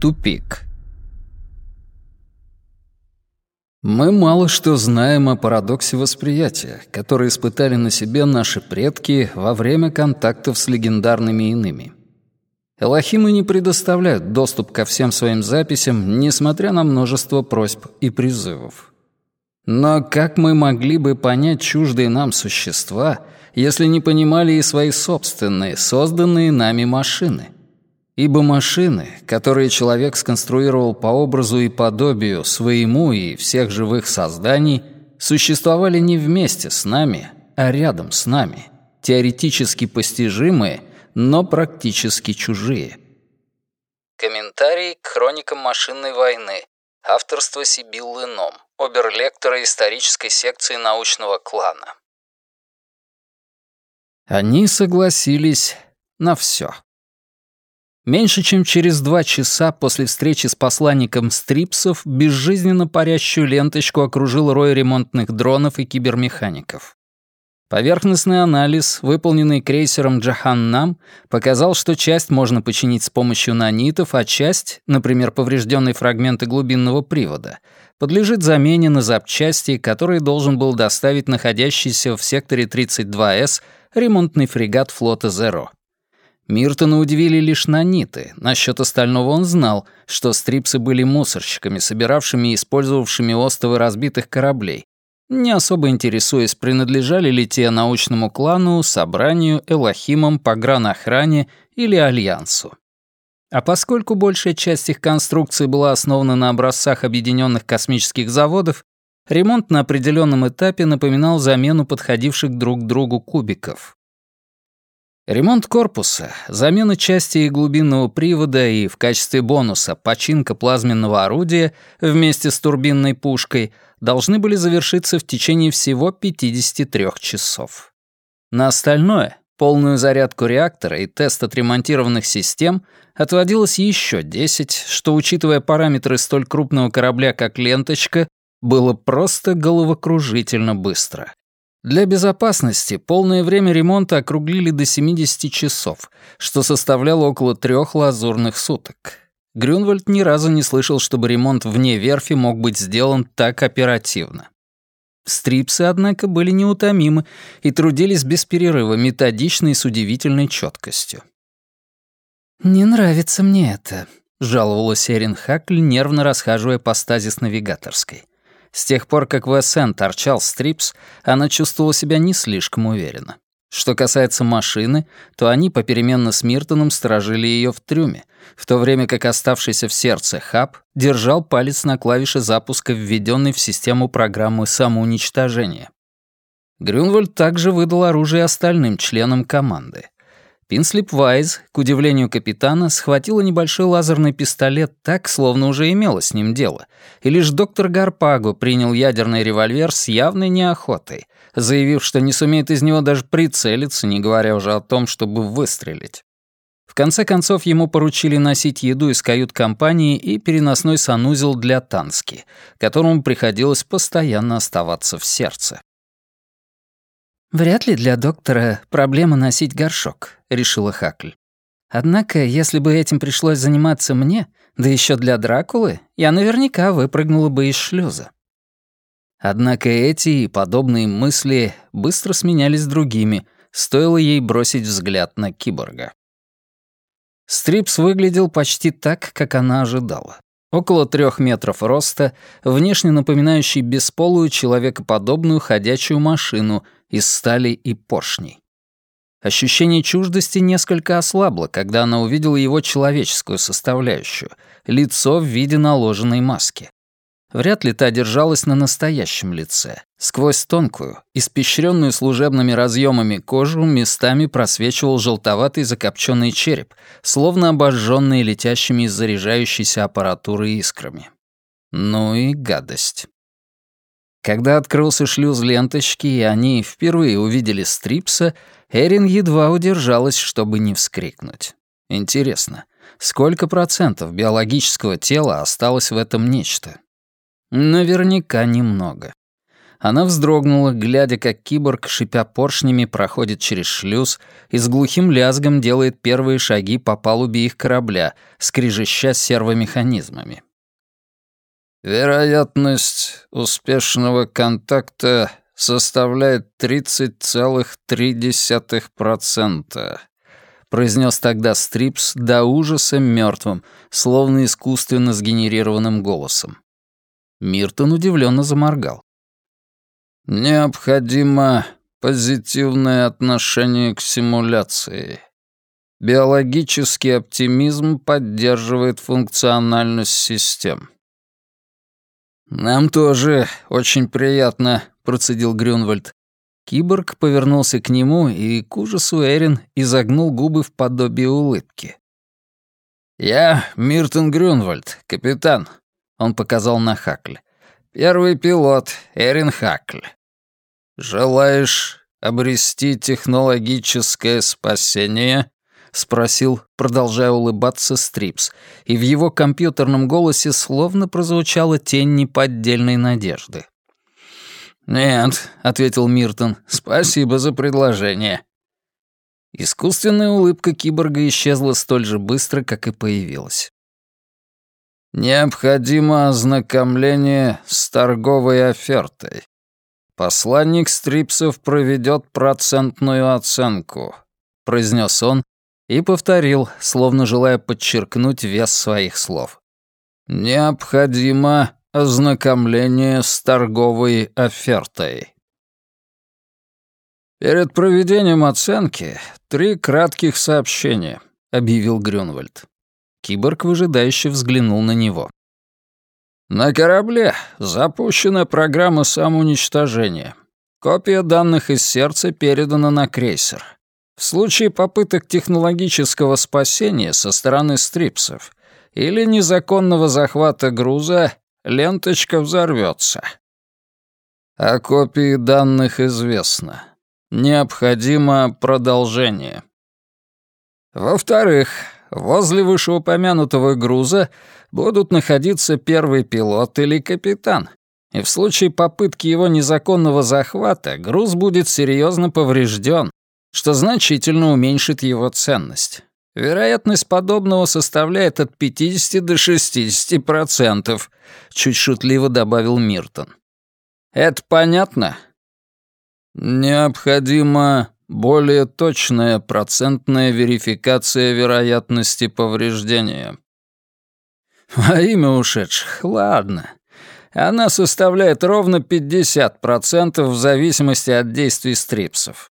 9. Тупик. Мы мало что знаем о парадоксе восприятия, который испытали на себе наши предки во время контактов с легендарными иными. Элохимы не предоставляют доступ ко всем своим записям, несмотря на множество просьб и призывов. Но как мы могли бы понять чуждые нам существа, если не понимали и свои собственные, созданные нами машины — Ибо машины, которые человек сконструировал по образу и подобию своему и всех живых созданий, существовали не вместе с нами, а рядом с нами, теоретически постижимые, но практически чужие. Комментарий к хроникам машинной войны. Авторство Сибиллы Ном, оберлектора исторической секции научного клана. Они согласились на все. Меньше чем через два часа после встречи с посланником Стрипсов безжизненно парящую ленточку окружил рой ремонтных дронов и кибермехаников. Поверхностный анализ, выполненный крейсером Джаханнам, показал, что часть можно починить с помощью нанитов, а часть, например, поврежденные фрагменты глубинного привода, подлежит замене на запчасти, которые должен был доставить находящийся в секторе 32С ремонтный фрегат флота «Зеро». Миртона удивили лишь наниты. Насчет остального он знал, что стрипсы были мусорщиками, собиравшими и использовавшими остовы разбитых кораблей, не особо интересуясь, принадлежали ли те научному клану, собранию, элохимам, погранохране или альянсу. А поскольку большая часть их конструкции была основана на образцах объединенных космических заводов, ремонт на определенном этапе напоминал замену подходивших друг к другу кубиков. Ремонт корпуса, замена части и глубинного привода и в качестве бонуса починка плазменного орудия вместе с турбинной пушкой должны были завершиться в течение всего 53 часов. На остальное, полную зарядку реактора и тест отремонтированных систем, отводилось еще 10, что, учитывая параметры столь крупного корабля, как «Ленточка», было просто головокружительно быстро. Для безопасности полное время ремонта округлили до 70 часов, что составляло около трех лазурных суток. Грюнвальд ни разу не слышал, чтобы ремонт вне верфи мог быть сделан так оперативно. Стрипсы, однако, были неутомимы и трудились без перерыва, методично и с удивительной четкостью. «Не нравится мне это», — жаловалась Эрин Хакль, нервно расхаживая по стазис навигаторской. С тех пор, как в СН торчал Стрипс, она чувствовала себя не слишком уверенно. Что касается машины, то они попеременно с Миртоном сторожили ее в трюме, в то время как оставшийся в сердце Хаб держал палец на клавише запуска, введенной в систему программы самоуничтожения. Грюнвальд также выдал оружие остальным членам команды. Пинслип Вайз, к удивлению капитана, схватила небольшой лазерный пистолет так, словно уже имела с ним дело, и лишь доктор Гарпаго принял ядерный револьвер с явной неохотой, заявив, что не сумеет из него даже прицелиться, не говоря уже о том, чтобы выстрелить. В конце концов, ему поручили носить еду из кают-компании и переносной санузел для Тански, которому приходилось постоянно оставаться в сердце. «Вряд ли для доктора проблема носить горшок», — решила Хакль. «Однако, если бы этим пришлось заниматься мне, да еще для Дракулы, я наверняка выпрыгнула бы из шлюза». Однако эти и подобные мысли быстро сменялись другими, стоило ей бросить взгляд на киборга. Стрипс выглядел почти так, как она ожидала. Около трех метров роста, внешне напоминающий бесполую человекоподобную ходячую машину из стали и поршней. Ощущение чуждости несколько ослабло, когда она увидела его человеческую составляющую, лицо в виде наложенной маски. Вряд ли та держалась на настоящем лице. Сквозь тонкую, испещренную служебными разъемами кожу местами просвечивал желтоватый закопченный череп, словно обожженный летящими из заряжающейся аппаратуры искрами. Ну и гадость. Когда открылся шлюз ленточки, и они впервые увидели Стрипса, Эрин едва удержалась, чтобы не вскрикнуть. Интересно, сколько процентов биологического тела осталось в этом нечто? Наверняка немного. Она вздрогнула, глядя, как киборг, шипя поршнями, проходит через шлюз и с глухим лязгом делает первые шаги по палубе их корабля, скрежеща сервомеханизмами. «Вероятность успешного контакта составляет 30,3%, произнес тогда Стрипс до ужаса мертвым, словно искусственно сгенерированным голосом. Миртон удивленно заморгал. Необходимо позитивное отношение к симуляции. Биологический оптимизм поддерживает функциональность систем. «Нам тоже очень приятно», — процедил Грюнвальд. Киборг повернулся к нему, и к ужасу Эрин изогнул губы в подобие улыбки. «Я Миртон Грюнвальд, капитан», — он показал на Хакль. «Первый пилот, Эрин Хакль. Желаешь обрести технологическое спасение?» — спросил, продолжая улыбаться Стрипс, и в его компьютерном голосе словно прозвучала тень неподдельной надежды. «Нет», — ответил Миртон, — «спасибо за предложение». Искусственная улыбка киборга исчезла столь же быстро, как и появилась. «Необходимо ознакомление с торговой офертой. Посланник Стрипсов проведет процентную оценку», — произнес он и повторил, словно желая подчеркнуть вес своих слов. «Необходимо Ознакомление с торговой офертой. «Перед проведением оценки три кратких сообщения», — объявил Грюнвальд. Киборг выжидающе взглянул на него. «На корабле запущена программа самоуничтожения. Копия данных из сердца передана на крейсер. В случае попыток технологического спасения со стороны стрипсов или незаконного захвата груза ленточка взорвется. О копии данных известно. Необходимо продолжение. Во-вторых, возле вышеупомянутого груза будут находиться первый пилот или капитан, и в случае попытки его незаконного захвата груз будет серьезно поврежден, что значительно уменьшит его ценность. Вероятность подобного составляет от 50 до 60 процентов, чуть шутливо добавил Миртон. Это понятно? Необходима более точная процентная верификация вероятности повреждения. Во имя ушедших, ладно. Она составляет ровно 50% в зависимости от действий стрипсов.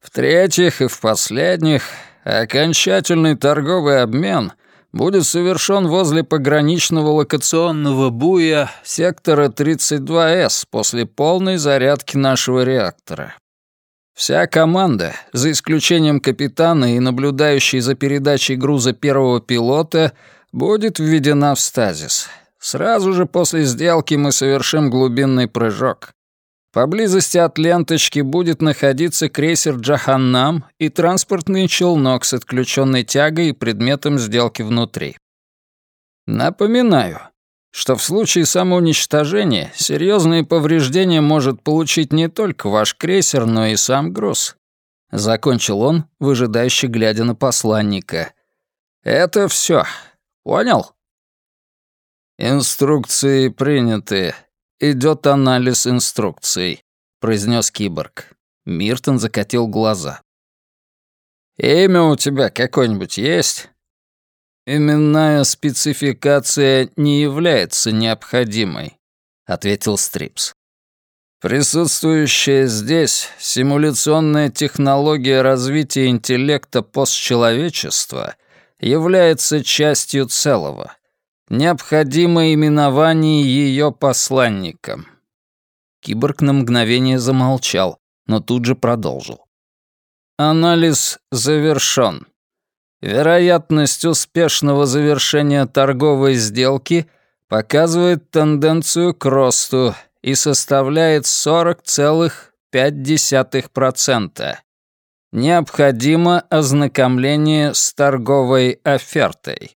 В-третьих и в последних Окончательный торговый обмен будет совершен возле пограничного локационного буя сектора 32С после полной зарядки нашего реактора. Вся команда, за исключением капитана и наблюдающей за передачей груза первого пилота, будет введена в стазис. Сразу же после сделки мы совершим глубинный прыжок. Поблизости от ленточки будет находиться крейсер «Джаханнам» и транспортный челнок с отключенной тягой и предметом сделки внутри. Напоминаю, что в случае самоуничтожения серьезные повреждения может получить не только ваш крейсер, но и сам груз. Закончил он, выжидающе глядя на посланника. «Это все. Понял?» «Инструкции приняты», идет анализ инструкций», — произнес киборг. Миртон закатил глаза. «Имя у тебя какое-нибудь есть?» «Именная спецификация не является необходимой», — ответил Стрипс. «Присутствующая здесь симуляционная технология развития интеллекта постчеловечества является частью целого. Необходимо именование ее посланником. Киборг на мгновение замолчал, но тут же продолжил. Анализ завершен. Вероятность успешного завершения торговой сделки показывает тенденцию к росту и составляет 40,5%. Необходимо ознакомление с торговой офертой.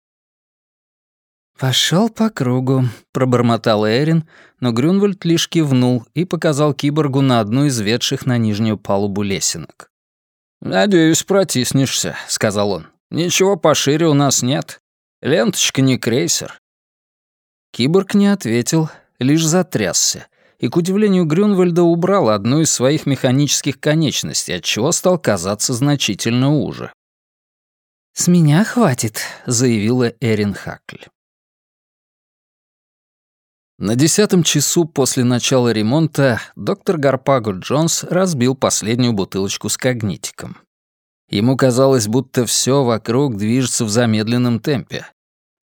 Пошел по кругу», — пробормотал Эрин, но Грюнвальд лишь кивнул и показал киборгу на одну из ведших на нижнюю палубу лесенок. «Надеюсь, протиснешься», — сказал он. «Ничего пошире у нас нет. Ленточка не крейсер». Киборг не ответил, лишь затрясся, и, к удивлению Грюнвальда, убрал одну из своих механических конечностей, отчего стал казаться значительно уже. «С меня хватит», — заявила Эрин Хакль. На десятом часу после начала ремонта доктор Гарпаго Джонс разбил последнюю бутылочку с когнитиком. Ему казалось, будто все вокруг движется в замедленном темпе.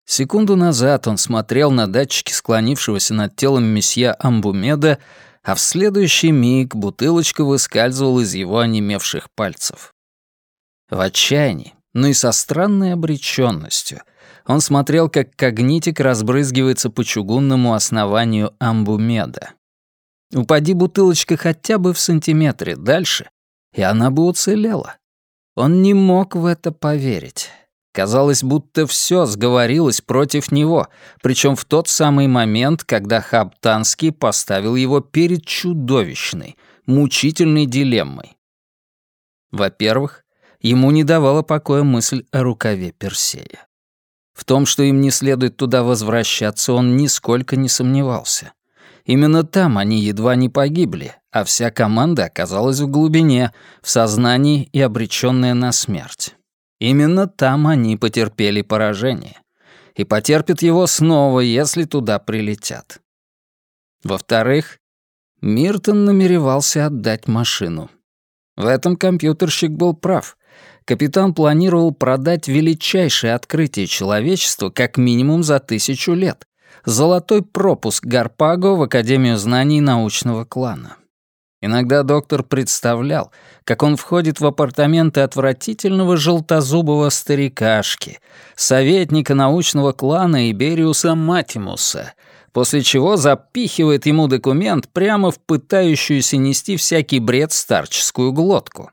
Секунду назад он смотрел на датчики склонившегося над телом месье Амбумеда, а в следующий миг бутылочка выскальзывала из его онемевших пальцев. В отчаянии, но и со странной обреченностью — он смотрел, как когнитик разбрызгивается по чугунному основанию амбумеда. Упади бутылочка хотя бы в сантиметре дальше, и она бы уцелела. Он не мог в это поверить. Казалось, будто все сговорилось против него, причем в тот самый момент, когда Хаптанский поставил его перед чудовищной, мучительной дилеммой. Во-первых, ему не давала покоя мысль о рукаве Персея. В том, что им не следует туда возвращаться, он нисколько не сомневался. Именно там они едва не погибли, а вся команда оказалась в глубине, в сознании и обречённая на смерть. Именно там они потерпели поражение. И потерпят его снова, если туда прилетят. Во-вторых, Миртон намеревался отдать машину. В этом компьютерщик был прав капитан планировал продать величайшее открытие человечества как минимум за тысячу лет — золотой пропуск Гарпаго в Академию знаний научного клана. Иногда доктор представлял, как он входит в апартаменты отвратительного желтозубого старикашки, советника научного клана Ибериуса Матимуса, после чего запихивает ему документ прямо в пытающуюся нести всякий бред старческую глотку.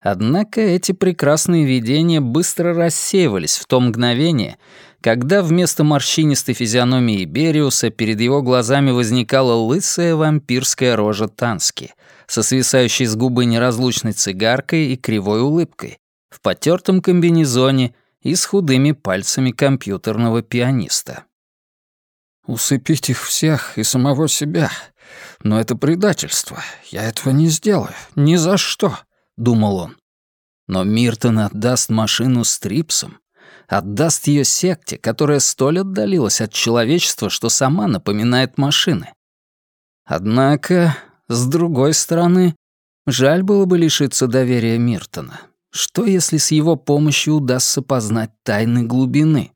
Однако эти прекрасные видения быстро рассеивались в то мгновение, когда вместо морщинистой физиономии Бериуса перед его глазами возникала лысая вампирская рожа Тански со свисающей с губы неразлучной цигаркой и кривой улыбкой, в потертом комбинезоне и с худыми пальцами компьютерного пианиста. «Усыпить их всех и самого себя. Но это предательство. Я этого не сделаю. Ни за что», думал он. Но Миртон отдаст машину Стрипсом, отдаст ее секте, которая столь отдалилась от человечества, что сама напоминает машины. Однако, с другой стороны, жаль было бы лишиться доверия Миртона. Что, если с его помощью удастся познать тайны глубины?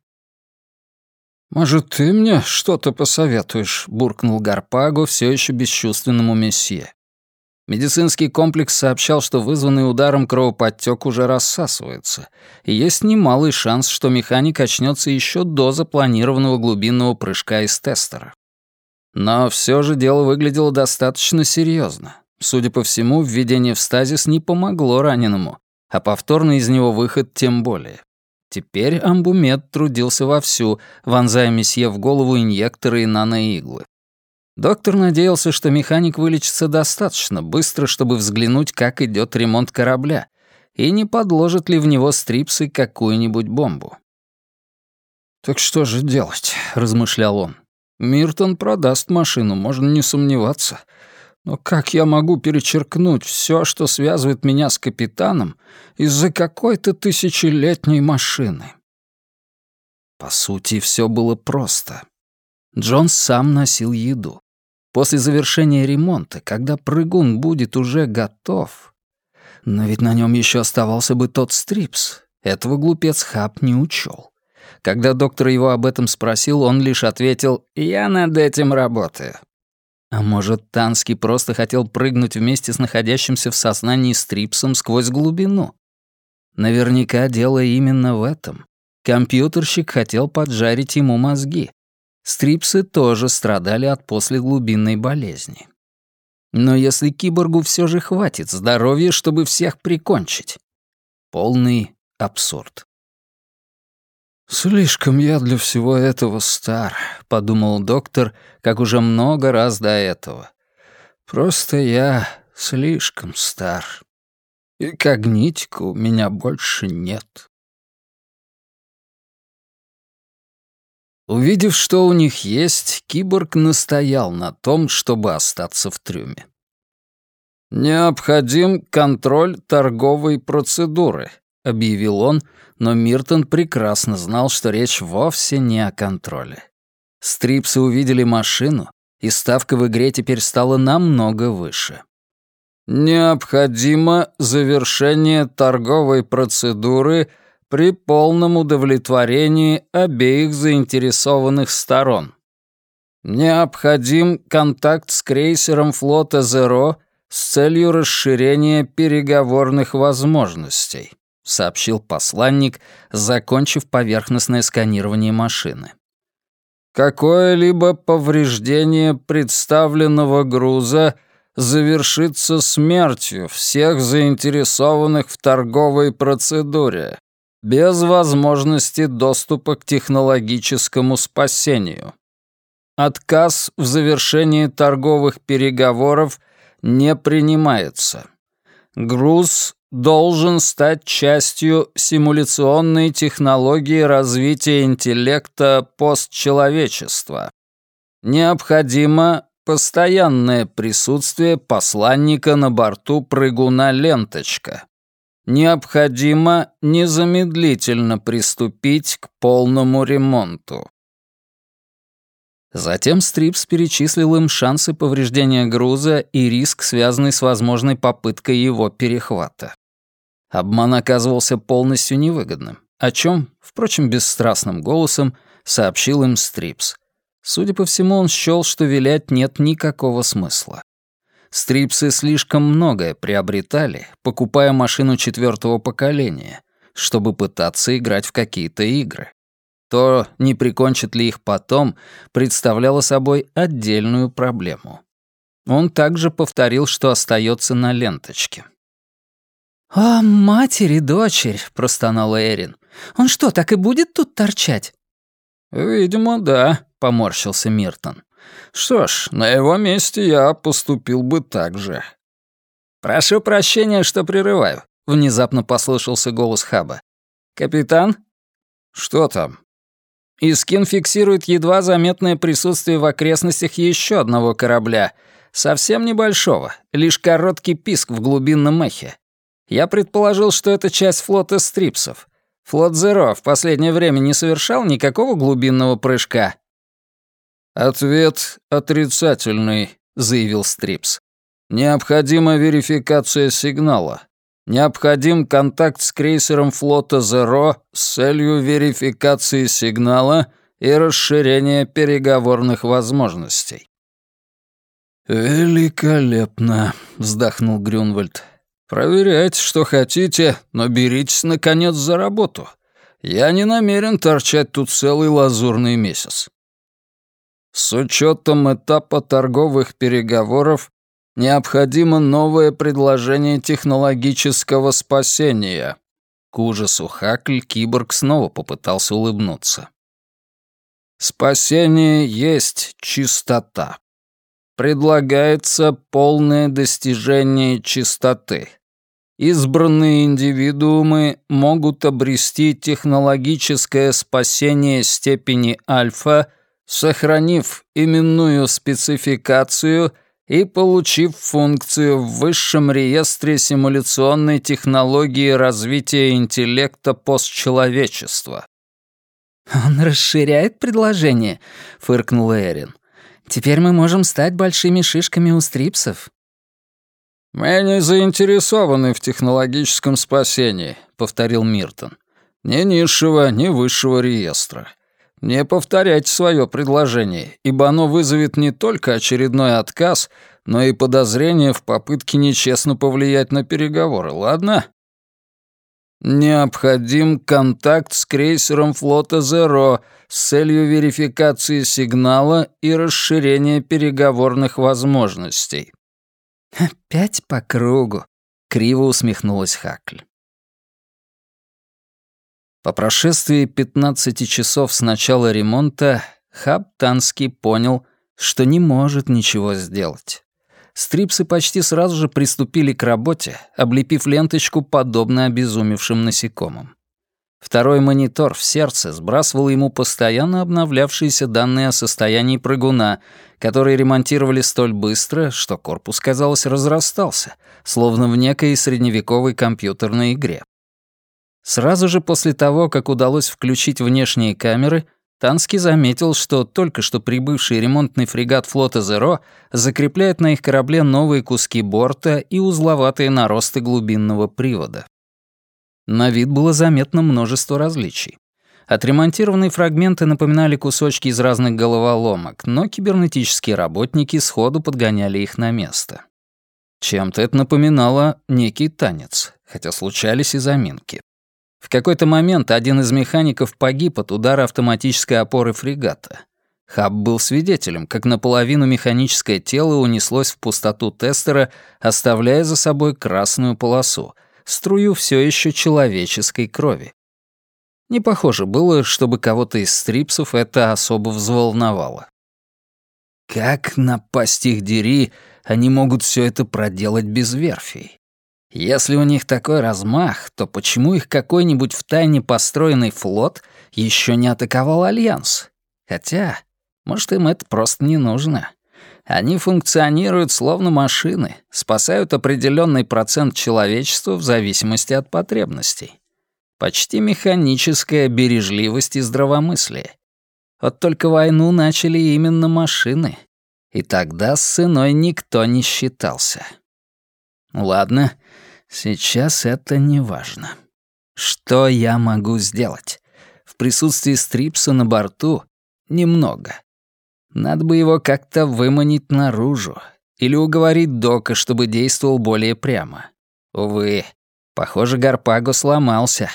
«Может, ты мне что-то посоветуешь?» — буркнул Гарпаго все еще бесчувственному месье. Медицинский комплекс сообщал, что вызванный ударом кровоподтек уже рассасывается, и есть немалый шанс, что механик очнется еще до запланированного глубинного прыжка из тестера. Но все же дело выглядело достаточно серьезно. Судя по всему, введение в стазис не помогло раненому, а повторный из него выход тем более. Теперь амбумет трудился вовсю, вонзая месье в голову инъекторы и наноиглы. Доктор надеялся, что механик вылечится достаточно быстро, чтобы взглянуть, как идет ремонт корабля, и не подложат ли в него стрипсы какую-нибудь бомбу. «Так что же делать?» — размышлял он. «Миртон продаст машину, можно не сомневаться. Но как я могу перечеркнуть все, что связывает меня с капитаном, из-за какой-то тысячелетней машины?» По сути, все было просто. Джон сам носил еду. После завершения ремонта, когда прыгун будет уже готов... Но ведь на нем еще оставался бы тот стрипс. Этого глупец Хаб не учел. Когда доктор его об этом спросил, он лишь ответил «Я над этим работаю». А может, Танский просто хотел прыгнуть вместе с находящимся в сознании стрипсом сквозь глубину? Наверняка дело именно в этом. Компьютерщик хотел поджарить ему мозги, Стрипсы тоже страдали от послеглубинной болезни. Но если киборгу все же хватит здоровья, чтобы всех прикончить? Полный абсурд. «Слишком я для всего этого стар», — подумал доктор, как уже много раз до этого. «Просто я слишком стар. И когнитика у меня больше нет». Увидев, что у них есть, киборг настоял на том, чтобы остаться в трюме. «Необходим контроль торговой процедуры», — объявил он, но Миртон прекрасно знал, что речь вовсе не о контроле. Стрипсы увидели машину, и ставка в игре теперь стала намного выше. «Необходимо завершение торговой процедуры при полном удовлетворении обеих заинтересованных сторон. Необходим контакт с крейсером флота «Зеро» с целью расширения переговорных возможностей», сообщил посланник, закончив поверхностное сканирование машины. «Какое-либо повреждение представленного груза завершится смертью всех заинтересованных в торговой процедуре, без возможности доступа к технологическому спасению. Отказ в завершении торговых переговоров не принимается. Груз должен стать частью симуляционной технологии развития интеллекта постчеловечества. Необходимо постоянное присутствие посланника на борту прыгуна «Ленточка». Необходимо незамедлительно приступить к полному ремонту. Затем Стрипс перечислил им шансы повреждения груза и риск, связанный с возможной попыткой его перехвата. Обман оказывался полностью невыгодным, о чем, впрочем, бесстрастным голосом сообщил им Стрипс. Судя по всему, он счёл, что вилять нет никакого смысла. Стрипсы слишком многое приобретали, покупая машину четвертого поколения, чтобы пытаться играть в какие-то игры. То, не прикончит ли их потом, представляло собой отдельную проблему. Он также повторил, что остается на ленточке. «А, матери, дочерь!» — простонала Эрин. «Он что, так и будет тут торчать?» «Видимо, да», — поморщился Миртон. «Что ж, на его месте я поступил бы так же». «Прошу прощения, что прерываю», — внезапно послышался голос Хаба. «Капитан?» «Что там?» Искин фиксирует едва заметное присутствие в окрестностях еще одного корабля, совсем небольшого, лишь короткий писк в глубинном эхе. Я предположил, что это часть флота стрипсов. Флот Зеро в последнее время не совершал никакого глубинного прыжка. «Ответ отрицательный», — заявил Стрипс. «Необходима верификация сигнала. Необходим контакт с крейсером флота «Зеро» с целью верификации сигнала и расширения переговорных возможностей». «Великолепно», — вздохнул Грюнвальд. «Проверяйте, что хотите, но беритесь, наконец, за работу. Я не намерен торчать тут целый лазурный месяц». С учетом этапа торговых переговоров Необходимо новое предложение технологического спасения. К ужасу Хакль киборг снова попытался улыбнуться. Спасение есть чистота. Предлагается полное достижение чистоты. Избранные индивидуумы могут обрести технологическое спасение степени альфа, сохранив именную спецификацию — и получив функцию в высшем реестре симуляционной технологии развития интеллекта постчеловечества. «Он расширяет предложение», — фыркнула Эрин. «Теперь мы можем стать большими шишками у стрипсов». «Мы не заинтересованы в технологическом спасении», — повторил Миртон. «Ни низшего, ни высшего реестра. Не повторяйте свое предложение, ибо оно вызовет не только очередной отказ, но и подозрение в попытке нечестно повлиять на переговоры, ладно? Необходим контакт с крейсером флота «Зеро» с целью верификации сигнала и расширения переговорных возможностей. «Опять по кругу», — криво усмехнулась Хакль. По прошествии 15 часов с начала ремонта Хаб Танский понял, что не может ничего сделать. Стрипсы почти сразу же приступили к работе, облепив ленточку подобно обезумевшим насекомым. Второй монитор в сердце сбрасывал ему постоянно обновлявшиеся данные о состоянии прыгуна, которые ремонтировали столь быстро, что корпус, казалось, разрастался, словно в некой средневековой компьютерной игре. Сразу же после того, как удалось включить внешние камеры, Танский заметил, что только что прибывший ремонтный фрегат флота «Зеро» закрепляет на их корабле новые куски борта и узловатые наросты глубинного привода. На вид было заметно множество различий. Отремонтированные фрагменты напоминали кусочки из разных головоломок, но кибернетические работники сходу подгоняли их на место. Чем-то это напоминало некий танец, хотя случались и заминки. В какой-то момент один из механиков погиб от удара автоматической опоры фрегата. Хаб был свидетелем, как наполовину механическое тело унеслось в пустоту тестера, оставляя за собой красную полосу, струю все еще человеческой крови. Не похоже было, чтобы кого-то из стрипсов это особо взволновало. Как напасть их дери, они могут все это проделать без верфей? Если у них такой размах, то почему их какой-нибудь втайне построенный флот еще не атаковал Альянс? Хотя, может, им это просто не нужно. Они функционируют словно машины, спасают определенный процент человечества в зависимости от потребностей. Почти механическая бережливость и здравомыслие. Вот только войну начали именно машины. И тогда с ценой никто не считался. Ладно, сейчас это не важно. Что я могу сделать? В присутствии Стрипса на борту немного. Надо бы его как-то выманить наружу. Или уговорить Дока, чтобы действовал более прямо. Увы, похоже, Гарпаго сломался.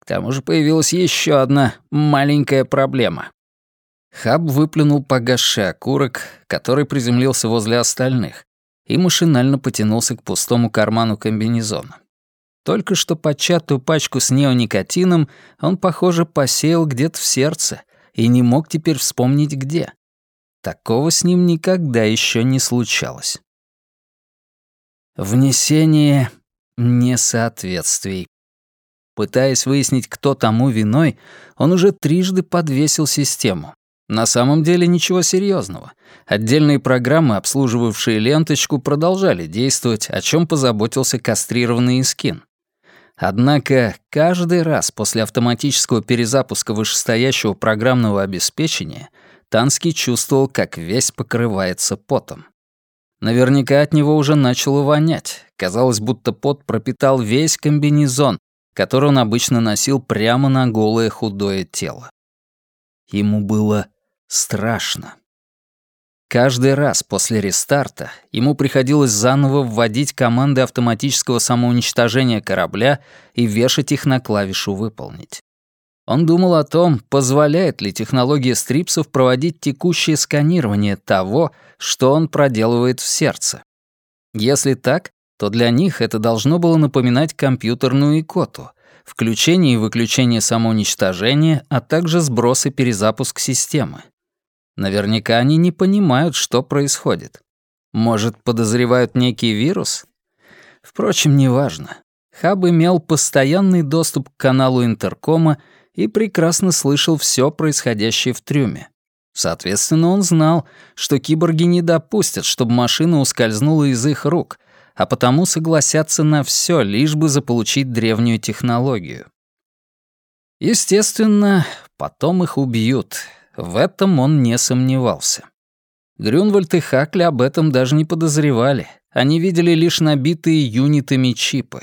К тому же появилась еще одна маленькая проблема. Хаб выплюнул погасший окурок, который приземлился возле остальных, и машинально потянулся к пустому карману комбинезона. Только что початую пачку с неоникотином он, похоже, посеял где-то в сердце и не мог теперь вспомнить где. Такого с ним никогда еще не случалось. Внесение несоответствий. Пытаясь выяснить, кто тому виной, он уже трижды подвесил систему. На самом деле ничего серьезного. Отдельные программы, обслуживавшие ленточку, продолжали действовать, о чем позаботился кастрированный Искин. Однако каждый раз после автоматического перезапуска вышестоящего программного обеспечения — Танский чувствовал, как весь покрывается потом. Наверняка от него уже начало вонять. Казалось, будто пот пропитал весь комбинезон, который он обычно носил прямо на голое худое тело. Ему было страшно. Каждый раз после рестарта ему приходилось заново вводить команды автоматического самоуничтожения корабля и вешать их на клавишу «Выполнить». Он думал о том, позволяет ли технология стрипсов проводить текущее сканирование того, что он проделывает в сердце. Если так, то для них это должно было напоминать компьютерную икоту, включение и выключение самоуничтожения, а также сброс и перезапуск системы. Наверняка они не понимают, что происходит. Может, подозревают некий вирус? Впрочем, неважно. Хаб имел постоянный доступ к каналу интеркома и прекрасно слышал все происходящее в трюме. Соответственно, он знал, что киборги не допустят, чтобы машина ускользнула из их рук, а потому согласятся на все, лишь бы заполучить древнюю технологию. Естественно, потом их убьют. В этом он не сомневался. Грюнвальд и Хакли об этом даже не подозревали. Они видели лишь набитые юнитами чипы.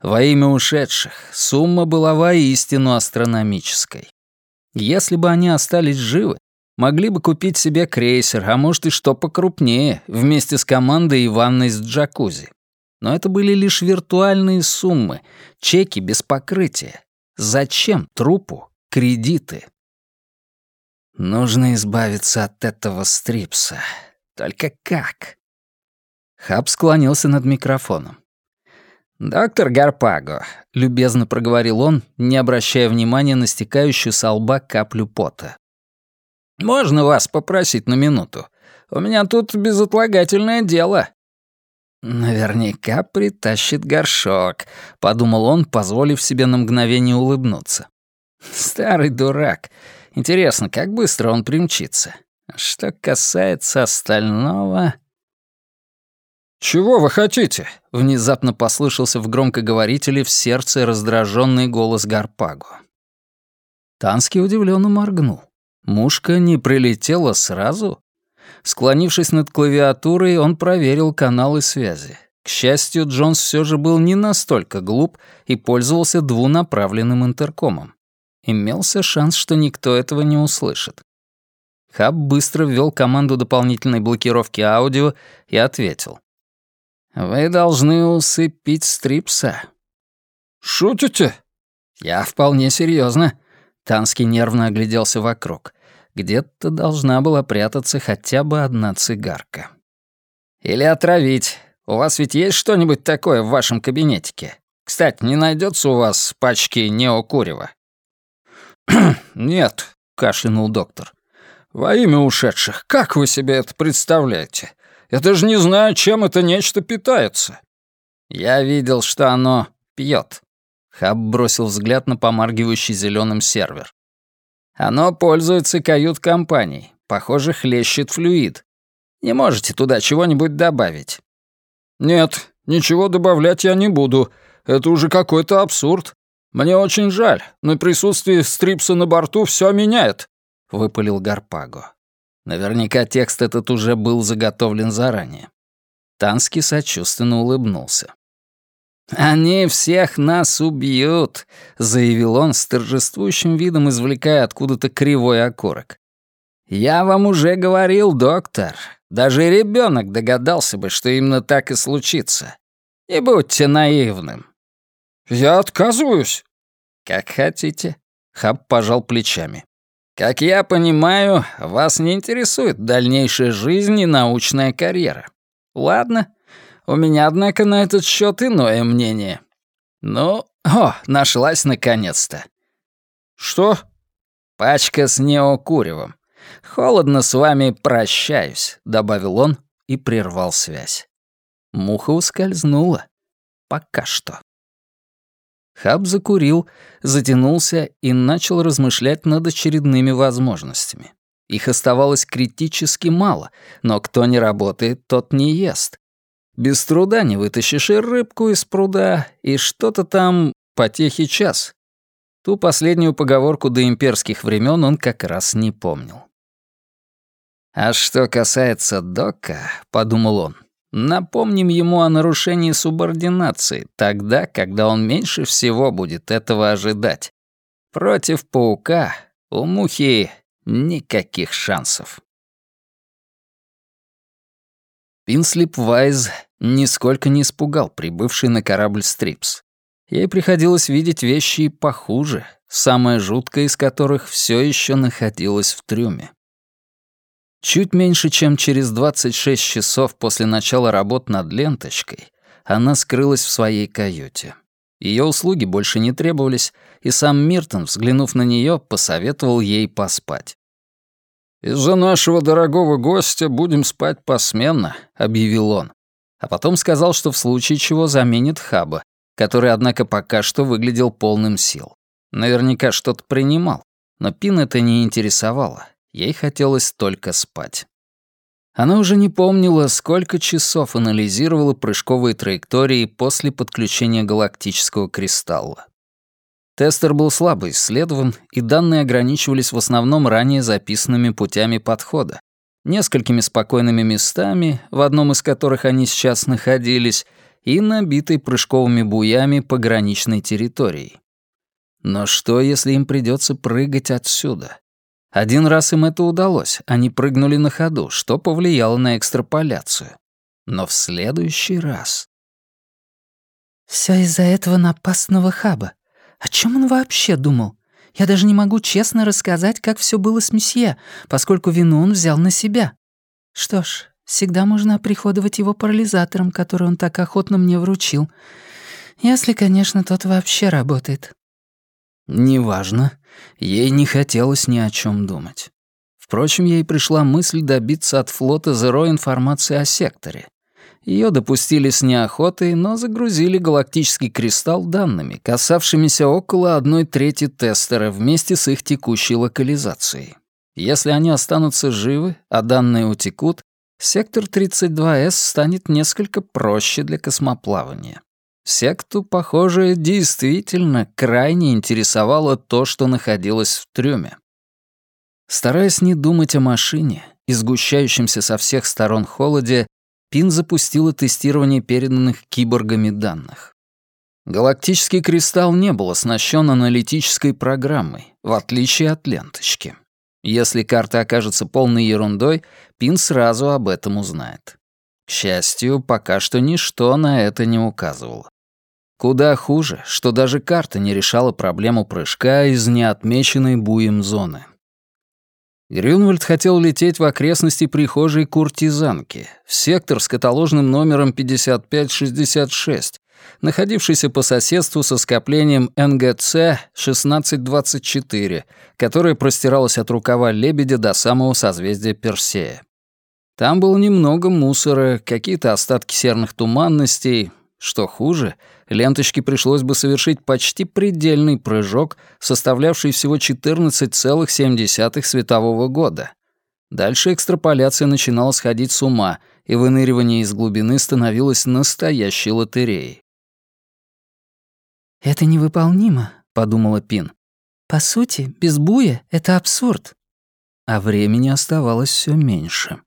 Во имя ушедших сумма была воистину астрономической. Если бы они остались живы, могли бы купить себе крейсер, а может и что покрупнее, вместе с командой и ванной с джакузи. Но это были лишь виртуальные суммы, чеки без покрытия. Зачем трупу кредиты? Нужно избавиться от этого стрипса. Только как? Хаб склонился над микрофоном. «Доктор Гарпаго», — любезно проговорил он, не обращая внимания на стекающую со лба каплю пота. «Можно вас попросить на минуту? У меня тут безотлагательное дело». «Наверняка притащит горшок», — подумал он, позволив себе на мгновение улыбнуться. «Старый дурак. Интересно, как быстро он примчится? Что касается остального...» «Чего вы хотите?» — внезапно послышался в громкоговорителе в сердце раздраженный голос Гарпаго. Танский удивленно моргнул. Мушка не прилетела сразу? Склонившись над клавиатурой, он проверил каналы связи. К счастью, Джонс все же был не настолько глуп и пользовался двунаправленным интеркомом. Имелся шанс, что никто этого не услышит. Хаб быстро ввел команду дополнительной блокировки аудио и ответил. «Вы должны усыпить Стрипса». «Шутите?» «Я вполне серьезно. Танский нервно огляделся вокруг. Где-то должна была прятаться хотя бы одна цигарка. «Или отравить. У вас ведь есть что-нибудь такое в вашем кабинетике? Кстати, не найдется у вас пачки неокурева?» «Нет», — кашлянул доктор. «Во имя ушедших, как вы себе это представляете? Я даже не знаю, чем это нечто питается». «Я видел, что оно пьет. Хаб бросил взгляд на помаргивающий зеленым сервер. «Оно пользуется кают-компанией. Похоже, хлещет флюид. Не можете туда чего-нибудь добавить?» «Нет, ничего добавлять я не буду. Это уже какой-то абсурд. Мне очень жаль, но присутствие Стрипса на борту все меняет», — выпалил Гарпаго. Наверняка текст этот уже был заготовлен заранее. Танский сочувственно улыбнулся. «Они всех нас убьют», — заявил он с торжествующим видом, извлекая откуда-то кривой окорок. «Я вам уже говорил, доктор. Даже ребенок догадался бы, что именно так и случится. Не будьте наивным». «Я отказываюсь». «Как хотите», — Хаб пожал плечами. Как я понимаю, вас не интересует дальнейшая жизнь и научная карьера. Ладно, у меня, однако, на этот счет иное мнение. Ну, о, нашлась наконец-то. Что? Пачка с неокуревом. Холодно с вами прощаюсь, добавил он и прервал связь. Муха ускользнула. Пока что. Хаб закурил, затянулся и начал размышлять над очередными возможностями. Их оставалось критически мало, но кто не работает, тот не ест. Без труда не вытащишь и рыбку из пруда, и что-то там потехи час. Ту последнюю поговорку до имперских времен он как раз не помнил. «А что касается Дока», — подумал он, Напомним ему о нарушении субординации тогда, когда он меньше всего будет этого ожидать. Против паука у мухи никаких шансов. Пинслип Вайз нисколько не испугал прибывший на корабль Стрипс. Ей приходилось видеть вещи и похуже, самое жуткое из которых все еще находилось в трюме. Чуть меньше, чем через 26 часов после начала работ над ленточкой, она скрылась в своей каюте. Ее услуги больше не требовались, и сам Миртон, взглянув на нее, посоветовал ей поспать. «Из-за нашего дорогого гостя будем спать посменно», — объявил он. А потом сказал, что в случае чего заменит Хаба, который, однако, пока что выглядел полным сил. Наверняка что-то принимал, но Пин это не интересовало. Ей хотелось только спать. Она уже не помнила, сколько часов анализировала прыжковые траектории после подключения галактического кристалла. Тестер был слабо исследован, и данные ограничивались в основном ранее записанными путями подхода, несколькими спокойными местами, в одном из которых они сейчас находились, и набитой прыжковыми буями пограничной территорией. Но что, если им придется прыгать отсюда? Один раз им это удалось, они прыгнули на ходу, что повлияло на экстраполяцию. Но в следующий раз... Все из-за этого напасного хаба. О чем он вообще думал? Я даже не могу честно рассказать, как все было с месье, поскольку вину он взял на себя. Что ж, всегда можно оприходовать его парализатором, который он так охотно мне вручил. Если, конечно, тот вообще работает. Неважно. Ей не хотелось ни о чем думать. Впрочем, ей пришла мысль добиться от флота Зеро информации о секторе. Ее допустили с неохотой, но загрузили галактический кристалл данными, касавшимися около одной трети тестера вместе с их текущей локализацией. Если они останутся живы, а данные утекут, сектор 32С станет несколько проще для космоплавания. Секту, похоже, действительно крайне интересовало то, что находилось в трюме. Стараясь не думать о машине и сгущающемся со всех сторон холоде, Пин запустила тестирование переданных киборгами данных. Галактический кристалл не был оснащен аналитической программой, в отличие от ленточки. Если карта окажется полной ерундой, Пин сразу об этом узнает. К счастью, пока что ничто на это не указывало. Куда хуже, что даже карта не решала проблему прыжка из неотмеченной буем зоны. Грюнвальд хотел лететь в окрестности прихожей куртизанки, в сектор с каталожным номером 5566, находившийся по соседству со скоплением НГЦ 1624, которое простиралось от рукава Лебедя до самого созвездия Персея. Там было немного мусора, какие-то остатки серных туманностей, что хуже, ленточке пришлось бы совершить почти предельный прыжок, составлявший всего 14,7 светового года. Дальше экстраполяция начинала сходить с ума, и выныривание из глубины становилось настоящей лотереей. «Это невыполнимо», — подумала Пин. «По сути, без буя — это абсурд». А времени оставалось все меньше.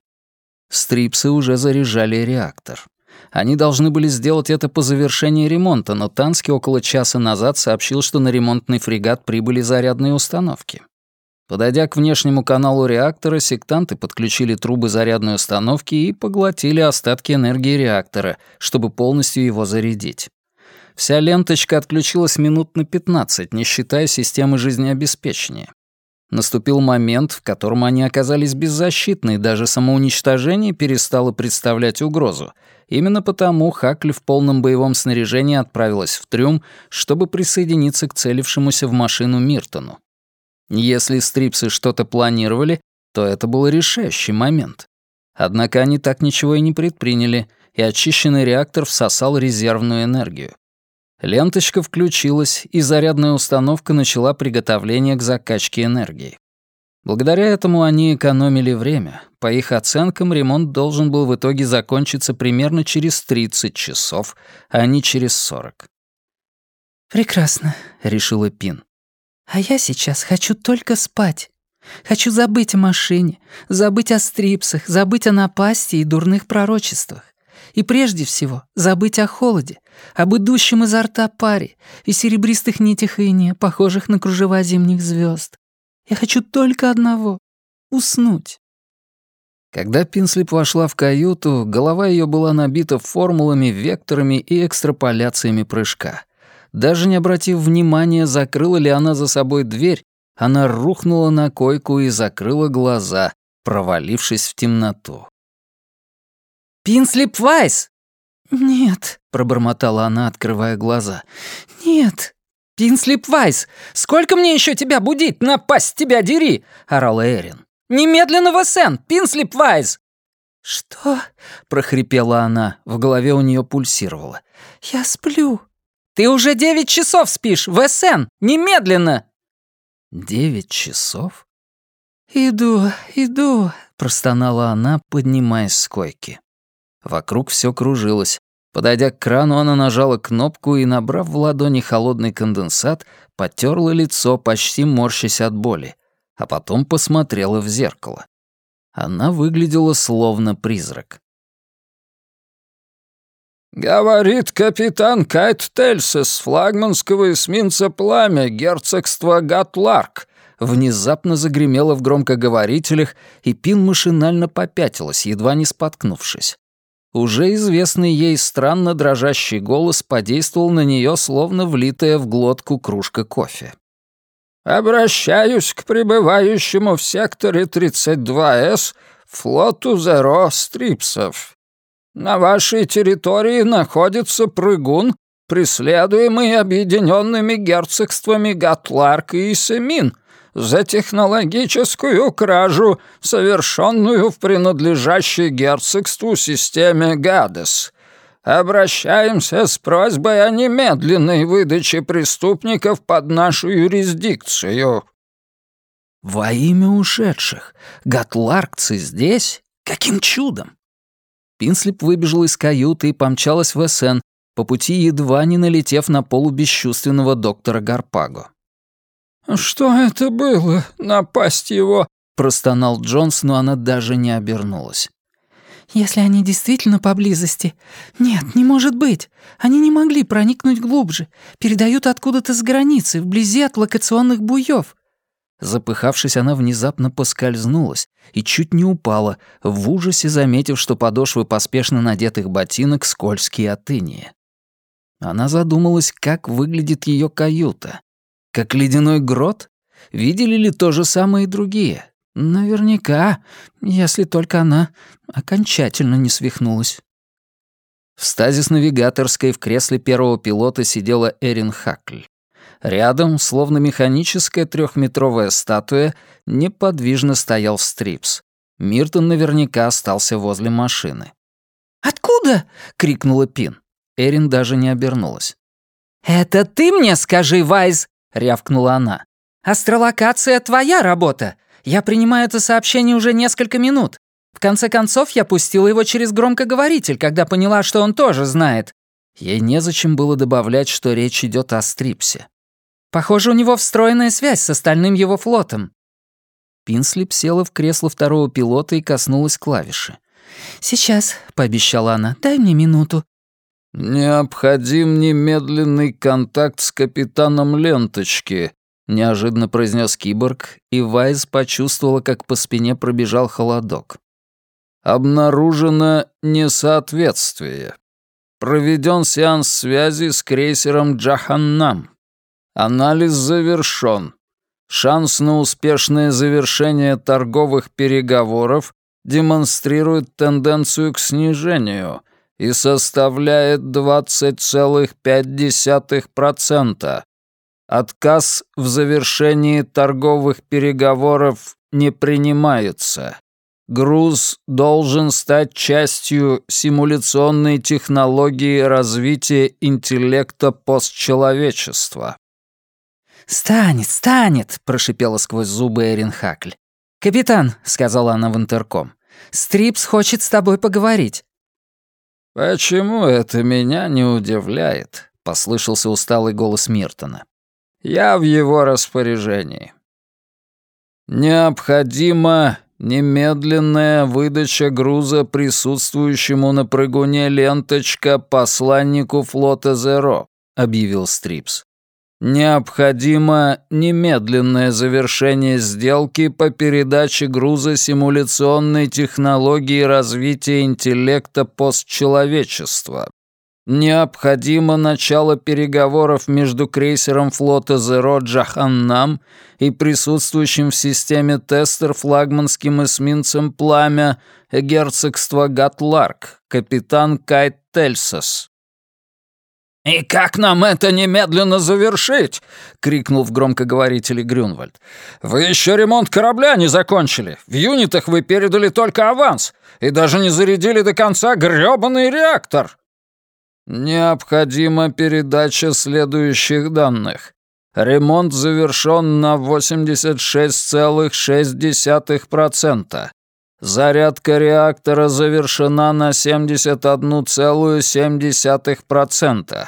Стрипсы уже заряжали реактор. Они должны были сделать это по завершении ремонта, но Тански около часа назад сообщил, что на ремонтный фрегат прибыли зарядные установки. Подойдя к внешнему каналу реактора, сектанты подключили трубы зарядной установки и поглотили остатки энергии реактора, чтобы полностью его зарядить. Вся ленточка отключилась минут на 15, не считая системы жизнеобеспечения. Наступил момент, в котором они оказались беззащитны, и даже самоуничтожение перестало представлять угрозу. Именно потому Хакли в полном боевом снаряжении отправилась в трюм, чтобы присоединиться к целившемуся в машину Миртону. Если стрипсы что-то планировали, то это был решающий момент. Однако они так ничего и не предприняли, и очищенный реактор всосал резервную энергию. Ленточка включилась, и зарядная установка начала приготовление к закачке энергии. Благодаря этому они экономили время. По их оценкам, ремонт должен был в итоге закончиться примерно через 30 часов, а не через 40. «Прекрасно», — решила Пин. «А я сейчас хочу только спать. Хочу забыть о машине, забыть о стрипсах, забыть о напасти и дурных пророчествах. И прежде всего забыть о холоде, об идущем изо рта паре и серебристых нитях иния, похожих на кружева зимних звезд. Я хочу только одного — уснуть. Когда Пинслип вошла в каюту, голова ее была набита формулами, векторами и экстраполяциями прыжка. Даже не обратив внимания, закрыла ли она за собой дверь, она рухнула на койку и закрыла глаза, провалившись в темноту. «Пинслип Вайс!» «Нет», — пробормотала она, открывая глаза. «Нет». «Пинслип Вайс, сколько мне еще тебя будить? Напасть тебя дери!» — орала Эрин. «Немедленно в СН! Пинслип Вайс!» «Что?» — прохрипела она. В голове у нее пульсировало. «Я сплю». «Ты уже девять часов спишь! В СН! Немедленно!» «Девять часов?» «Иду, иду», — простонала она, поднимаясь с койки. Вокруг все кружилось. Подойдя к крану, она нажала кнопку и, набрав в ладони холодный конденсат, потерла лицо, почти морщась от боли, а потом посмотрела в зеркало. Она выглядела словно призрак. «Говорит капитан Кайт Тельсис, флагманского эсминца «Пламя», герцогства Гатларк», внезапно загремело в громкоговорителях, и Пин машинально попятилась, едва не споткнувшись. Уже известный ей странно дрожащий голос подействовал на нее, словно влитая в глотку кружка кофе. «Обращаюсь к прибывающему в секторе 32С флоту Зеро Стрипсов. На вашей территории находится прыгун, преследуемый объединенными герцогствами Гатларк и Семин за технологическую кражу, совершенную в принадлежащей герцогству системе Гадес. Обращаемся с просьбой о немедленной выдаче преступников под нашу юрисдикцию». «Во имя ушедших! Гатларкцы здесь? Каким чудом?» Пинслип выбежал из каюты и помчалась в СН, по пути едва не налетев на полубесчувственного доктора Гарпаго. «Что это было? Напасть его?» — простонал Джонс, но она даже не обернулась. «Если они действительно поблизости... Нет, не может быть. Они не могли проникнуть глубже. Передают откуда-то с границы, вблизи от локационных буев. Запыхавшись, она внезапно поскользнулась и чуть не упала, в ужасе заметив, что подошвы поспешно надетых ботинок скользкие от иния. Она задумалась, как выглядит ее каюта. Как ледяной грот? Видели ли то же самое и другие? Наверняка, если только она окончательно не свихнулась. В стазис-навигаторской в кресле первого пилота сидела Эрин Хакль. Рядом, словно механическая трехметровая статуя, неподвижно стоял Стрипс. Миртон наверняка остался возле машины. «Откуда?» — крикнула Пин. Эрин даже не обернулась. «Это ты мне скажи, Вайз!» — рявкнула она. «Астролокация — твоя работа. Я принимаю это сообщение уже несколько минут. В конце концов, я пустила его через громкоговоритель, когда поняла, что он тоже знает». Ей незачем было добавлять, что речь идет о Стрипсе. Похоже, у него встроенная связь с остальным его флотом». Пинслип села в кресло второго пилота и коснулась клавиши. «Сейчас», — пообещала она, — «дай мне минуту». «Необходим немедленный контакт с капитаном ленточки», — неожиданно произнес киборг, и Вайз почувствовала, как по спине пробежал холодок. «Обнаружено несоответствие. Проведен сеанс связи с крейсером «Джаханнам». Анализ завершён. Шанс на успешное завершение торговых переговоров демонстрирует тенденцию к снижению и составляет 20,5%. Отказ в завершении торговых переговоров не принимается. Груз должен стать частью симуляционной технологии развития интеллекта постчеловечества. «Станет, станет!» — прошипела сквозь зубы Эрин Хакль. «Капитан», — сказала она в интерком, — «Стрипс хочет с тобой поговорить». «Почему это меня не удивляет?» — послышался усталый голос Миртона. «Я в его распоряжении». «Необходима немедленная выдача груза присутствующему на прыгуне ленточка посланнику флота Зеро», — объявил Стрипс. Необходимо немедленное завершение сделки по передаче груза симуляционной технологии развития интеллекта постчеловечества. Необходимо начало переговоров между крейсером флота «Зеро» Джаханнам и присутствующим в системе тестер флагманским эсминцем «Пламя» герцогства Гатларк, капитан Кайт Тельсос. «И как нам это немедленно завершить?» — крикнул в громкоговорителе Грюнвальд. «Вы еще ремонт корабля не закончили. В юнитах вы передали только аванс и даже не зарядили до конца грёбаный реактор». «Необходима передача следующих данных. Ремонт завершен на 86,6%. Зарядка реактора завершена на 71,7%.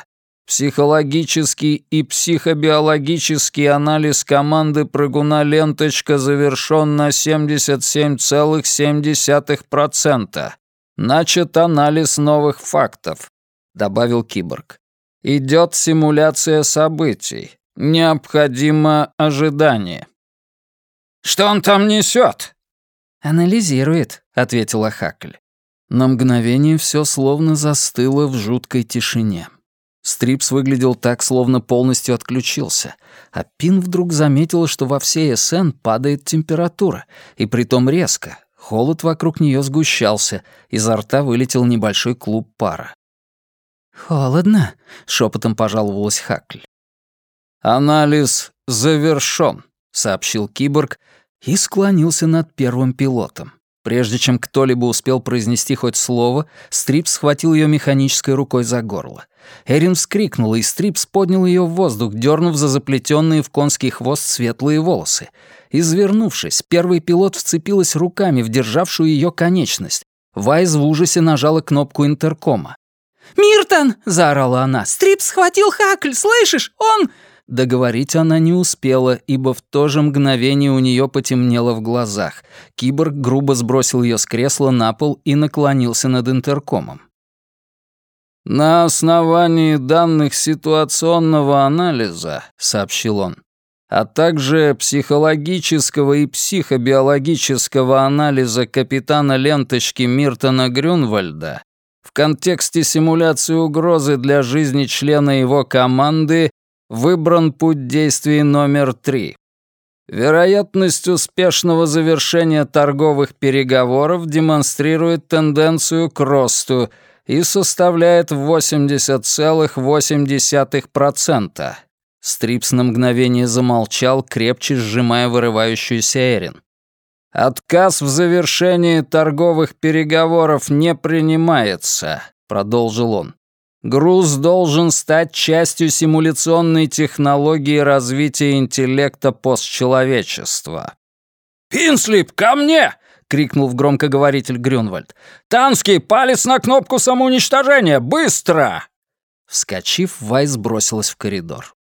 Психологический и психобиологический анализ команды прыгуна «Ленточка» завершен на 77,7%. Начат анализ новых фактов, добавил киборг. Идет симуляция событий. Необходимо ожидание. «Что он там несет? «Анализирует», — ответила Хакль. На мгновение все словно застыло в жуткой тишине. Стрипс выглядел так, словно полностью отключился, а Пин вдруг заметила, что во всей СН падает температура, и притом резко. Холод вокруг нее сгущался, изо рта вылетел небольшой клуб пара. «Холодно», — шепотом пожаловалась Хакль. «Анализ завершён», — сообщил киборг и склонился над первым пилотом. Прежде чем кто-либо успел произнести хоть слово, Стрипс схватил ее механической рукой за горло. Эрин вскрикнула, и Стрипс поднял ее в воздух, дернув за заплетенные в конский хвост светлые волосы. Извернувшись, первый пилот вцепилась руками в державшую ее конечность. Вайз в ужасе нажала кнопку интеркома. «Миртон!» — заорала она. «Стрипс схватил Хакль, слышишь? Он...» Договорить она не успела, ибо в то же мгновение у нее потемнело в глазах. Киборг грубо сбросил ее с кресла на пол и наклонился над интеркомом. «На основании данных ситуационного анализа», — сообщил он, а также психологического и психобиологического анализа капитана ленточки Миртона Грюнвальда в контексте симуляции угрозы для жизни члена его команды Выбран путь действий номер три. Вероятность успешного завершения торговых переговоров демонстрирует тенденцию к росту и составляет 80,8%. Стрипс на мгновение замолчал, крепче сжимая вырывающуюся Эрин. «Отказ в завершении торговых переговоров не принимается», — продолжил он. Груз должен стать частью симуляционной технологии развития интеллекта постчеловечества. «Пинслип, ко мне!» — крикнул в громкоговоритель Грюнвальд. «Танский, палец на кнопку самоуничтожения! Быстро!» Вскочив, Вайс бросилась в коридор.